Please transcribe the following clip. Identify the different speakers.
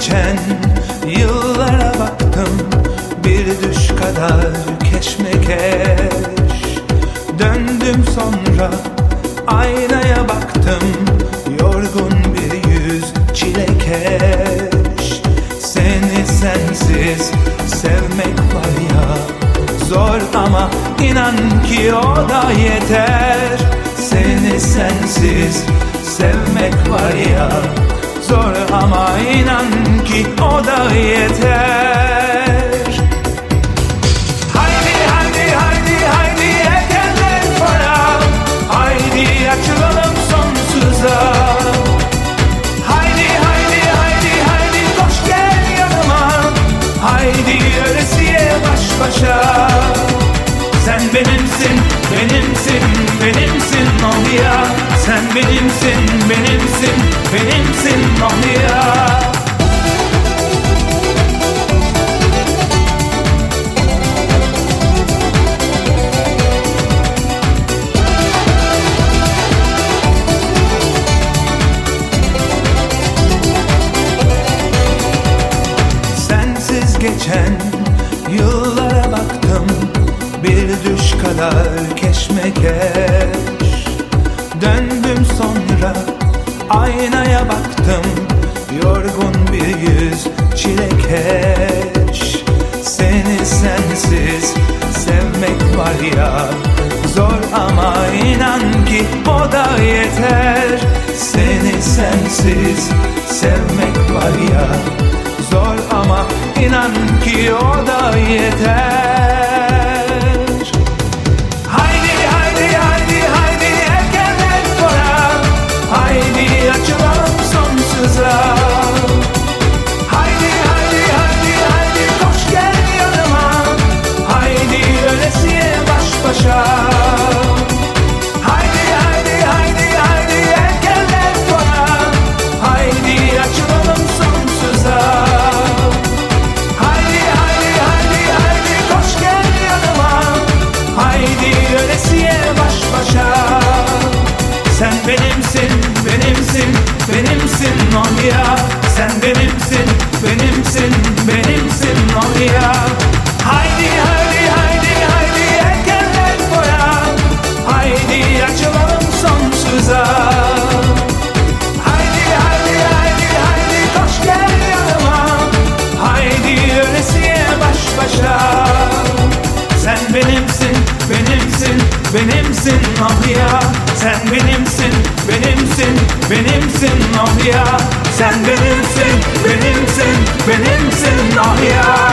Speaker 1: Geçen yıllara baktım. Bir düş kadar keşmekeş. Döndüm sonra aynaya baktım. Yorgun bir yüz çilekeş. Seni sensiz sevmek var ya Zor ama inan ki o da yeter. Seni sensiz sevmek var ya Zor ama inan ki o da yeter. Haydi haydi haydi haydi erkenler para. Haydi açılalım sonsuza. Haydi haydi haydi haydi koş gel yanıma. Haydi ölesiye baş başa. Sen benimsin benimsin benimsin oh ya Sen benimsin benimsin benimsin oh ya geçen yıllara baktım. Bir düş kadar keşmekeş. Döndüm sonra aynaya baktım. Yorgun bir yüz çilekeş. Seni sensiz sevmek var ya Zor ama inan ki o da yeter. Seni sensiz sevmek o da yeter benimsin benimsin benimsin ya Sen benimsin benimsin benimsin ya Haydi haydi haydi haydi erkenler boya. Haydi açılalım sonsuza. Haydi haydi haydi haydi koş gel yanıma. Haydi ölesiye baş başa. Sen benimsin benimsin benimsin oh ya Sen benimsin benimsin benimsin oh ya Sen benimsin benimsin benimsin oh ya